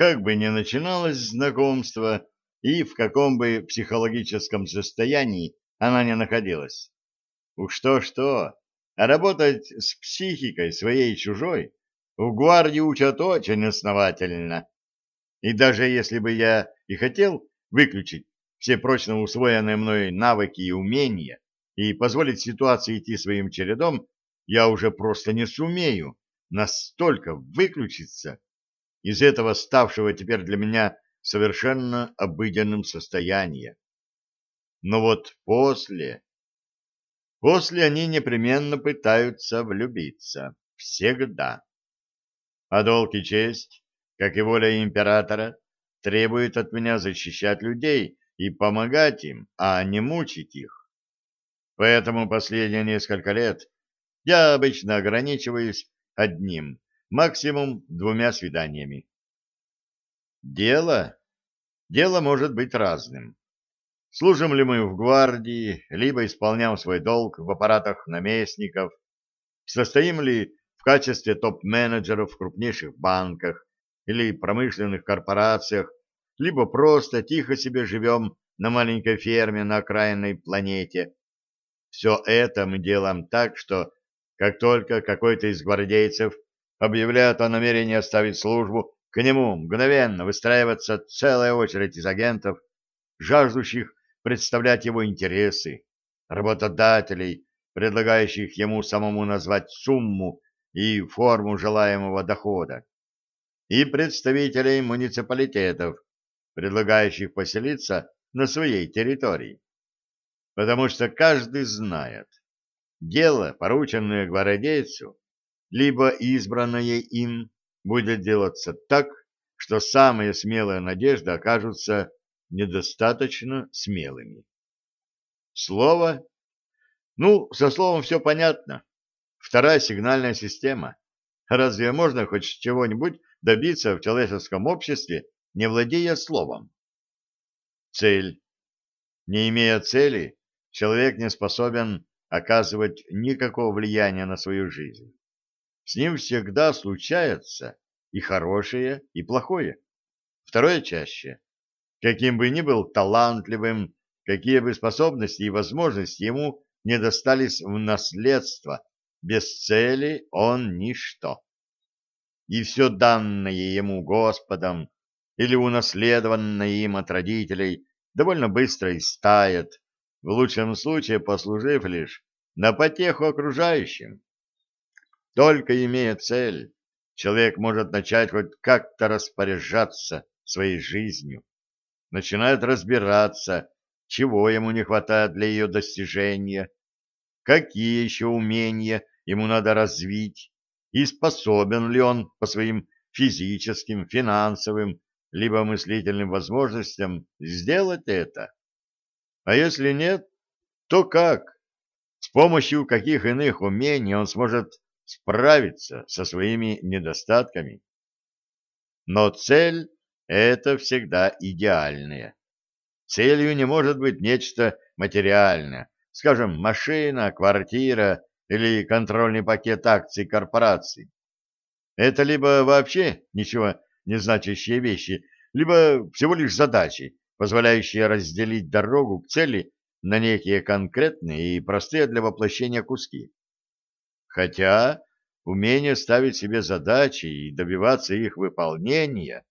как бы ни начиналось знакомство и в каком бы психологическом состоянии она ни находилась. Уж что-что, а работать с психикой своей и чужой в гвардии учат очень основательно. И даже если бы я и хотел выключить все прочно усвоенные мной навыки и умения и позволить ситуации идти своим чередом, я уже просто не сумею настолько выключиться из этого ставшего теперь для меня совершенно обыденным состояния. Но вот после... После они непременно пытаются влюбиться. Всегда. А долг и честь, как и воля императора, требует от меня защищать людей и помогать им, а не мучить их. Поэтому последние несколько лет я обычно ограничиваюсь одним, максимум двумя свиданиями. Дело? Дело может быть разным. Служим ли мы в гвардии, либо исполняем свой долг в аппаратах наместников, состоим ли в качестве топ-менеджеров в крупнейших банках или промышленных корпорациях, либо просто тихо себе живем на маленькой ферме на окраинной планете. Все это мы делаем так, что как только какой-то из гвардейцев объявляет о намерении оставить службу, к нему мгновенно выстраивается целая очередь из агентов, жаждущих представлять его интересы, работодателей, предлагающих ему самому назвать сумму и форму желаемого дохода, и представителей муниципалитетов, предлагающих поселиться на своей территории. Потому что каждый знает, дело, порученное гвардейцу, либо избранное им, будет делаться так, что самые смелые надежды окажутся недостаточно смелыми. Слово? Ну, со словом все понятно. Вторая сигнальная система. Разве можно хоть чего-нибудь добиться в человеческом обществе, не владея словом? Цель. Не имея цели, человек не способен оказывать никакого влияния на свою жизнь. С ним всегда случается и хорошее, и плохое. Второе чаще. Каким бы ни был талантливым, какие бы способности и возможности ему не достались в наследство, без цели он ничто. И все данное ему Господом или унаследованное им от родителей довольно быстро истает, в лучшем случае послужив лишь на потеху окружающим. Только имея цель, человек может начать хоть как-то распоряжаться своей жизнью, начинает разбираться, чего ему не хватает для ее достижения, какие еще умения ему надо развить, и способен ли он по своим физическим, финансовым, либо мыслительным возможностям сделать это. А если нет, то как? С помощью каких иных умений он сможет справиться со своими недостатками? Но цель — это всегда идеальная. Целью не может быть нечто материальное, скажем, машина, квартира или контрольный пакет акций корпорации. Это либо вообще ничего не значащие вещи, либо всего лишь задачи, позволяющие разделить дорогу к цели на некие конкретные и простые для воплощения куски. Хотя умение ставить себе задачи и добиваться их выполнения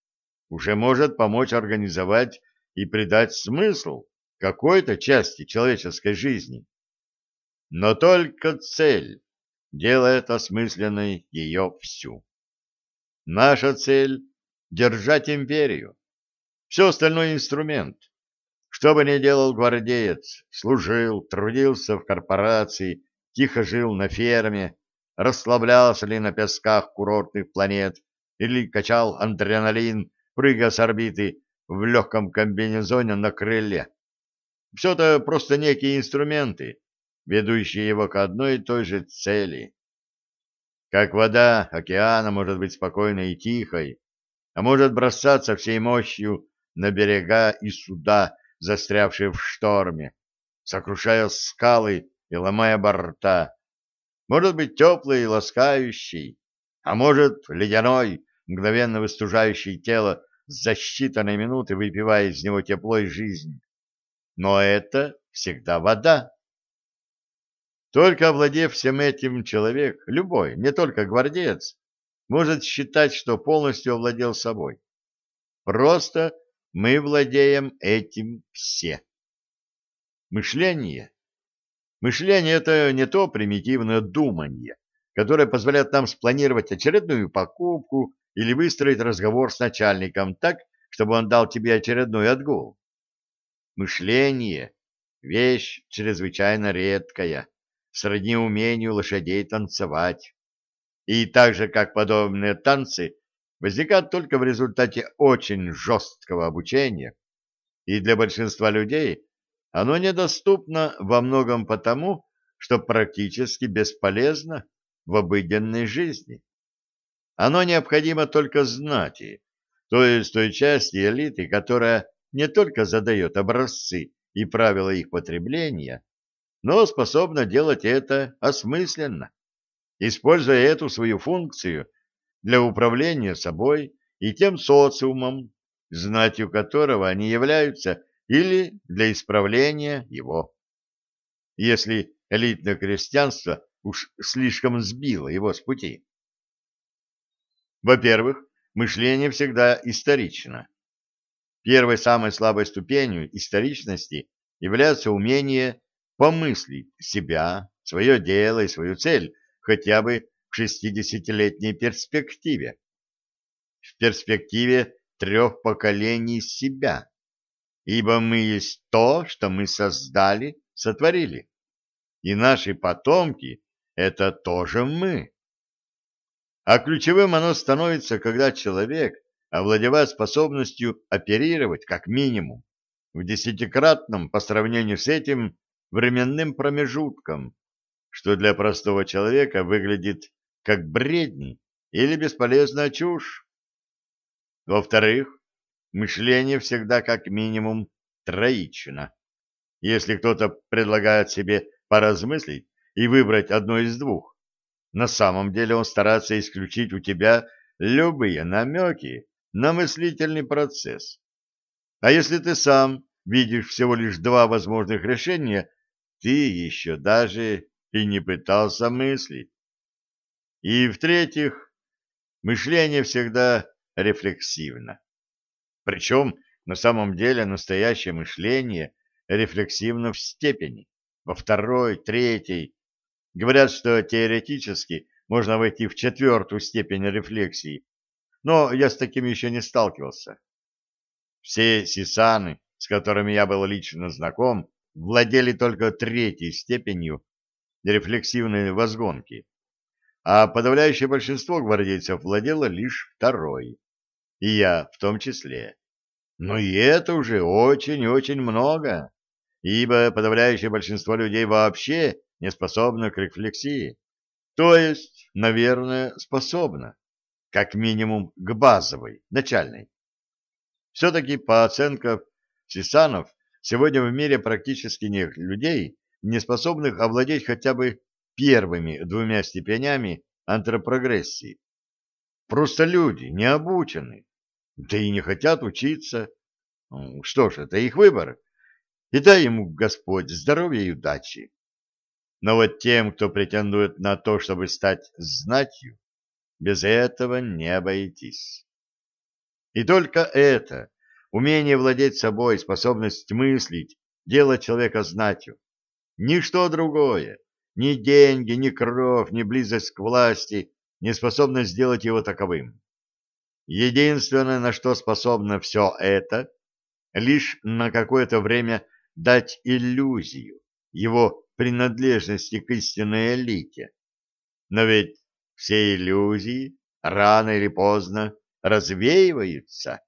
уже может помочь организовать и придать смысл какой-то части человеческой жизни. Но только цель делает осмысленной ее всю. Наша цель — держать империю, все остальное инструмент. Что бы ни делал гвардеец, служил, трудился в корпорации, тихо жил на ферме, расслаблялся ли на песках курортных планет или качал адреналин, прыгая с орбиты в легком комбинезоне на крыле. Все это просто некие инструменты, ведущие его к одной и той же цели. Как вода океана может быть спокойной и тихой, а может бросаться всей мощью на берега и суда, застрявшие в шторме, сокрушая скалы и ломая борта. Может быть теплый и ласкающий, а может ледяной, мгновенно выстужающий тело за считанные минуты выпивая из него тепло и жизнь. Но это всегда вода. Только овладев всем этим человек, любой, не только гвардеец, может считать, что полностью овладел собой. Просто мы владеем этим все. Мышление. Мышление – это не то примитивное думание, которое позволяет нам спланировать очередную покупку или выстроить разговор с начальником так, чтобы он дал тебе очередной отгул. Мышление – вещь чрезвычайно редкая, сродни умению лошадей танцевать. И так же, как подобные танцы, возникают только в результате очень жесткого обучения, и для большинства людей оно недоступно во многом потому, что практически бесполезно в обыденной жизни. Оно необходимо только знати, то есть той части элиты, которая не только задает образцы и правила их потребления, но способна делать это осмысленно, используя эту свою функцию для управления собой и тем социумом, знатью которого они являются, или для исправления его. Если элитное крестьянство уж слишком сбило его с пути. Во-первых, мышление всегда исторично. Первой самой слабой ступенью историчности является умение помыслить себя, свое дело и свою цель хотя бы в шестидесятилетней перспективе. В перспективе трех поколений себя. Ибо мы есть то, что мы создали, сотворили. И наши потомки — это тоже мы. А ключевым оно становится, когда человек овладевает способностью оперировать, как минимум, в десятикратном по сравнению с этим временным промежутком, что для простого человека выглядит как бредни или бесполезная чушь. Во-вторых, мышление всегда как минимум троично. Если кто-то предлагает себе поразмыслить и выбрать одно из двух, на самом деле он старается исключить у тебя любые намеки на мыслительный процесс. А если ты сам видишь всего лишь два возможных решения, ты еще даже и не пытался мыслить. И в-третьих, мышление всегда рефлексивно. Причем на самом деле настоящее мышление рефлексивно в степени, во второй, третьей. Говорят, что теоретически можно войти в четвертую степень рефлексии, но я с таким еще не сталкивался. Все сисаны, с которыми я был лично знаком, владели только третьей степенью рефлексивной возгонки, а подавляющее большинство гвардейцев владело лишь второй, и я в том числе. Но и это уже очень очень много, ибо подавляющее большинство людей вообще не способно к рефлексии, то есть, наверное, способно, как минимум к базовой, начальной. Все-таки по оценкам Сисанов, сегодня в мире практически нет людей, не способных овладеть хотя бы первыми двумя степенями антропрогрессии. Просто люди не обучены, да и не хотят учиться. Что ж, это их выбор. И дай ему Господь здоровья и удачи. Но вот тем, кто претендует на то, чтобы стать знатью, без этого не обойтись. И только это, умение владеть собой, способность мыслить, делать человека знатью, Ничто другое, ни деньги, ни кровь, ни близость к власти не способны сделать его таковым. Единственное, на что способно все это, лишь на какое-то время дать иллюзию его принадлежности к истинной элите. Но ведь все иллюзии рано или поздно развеиваются.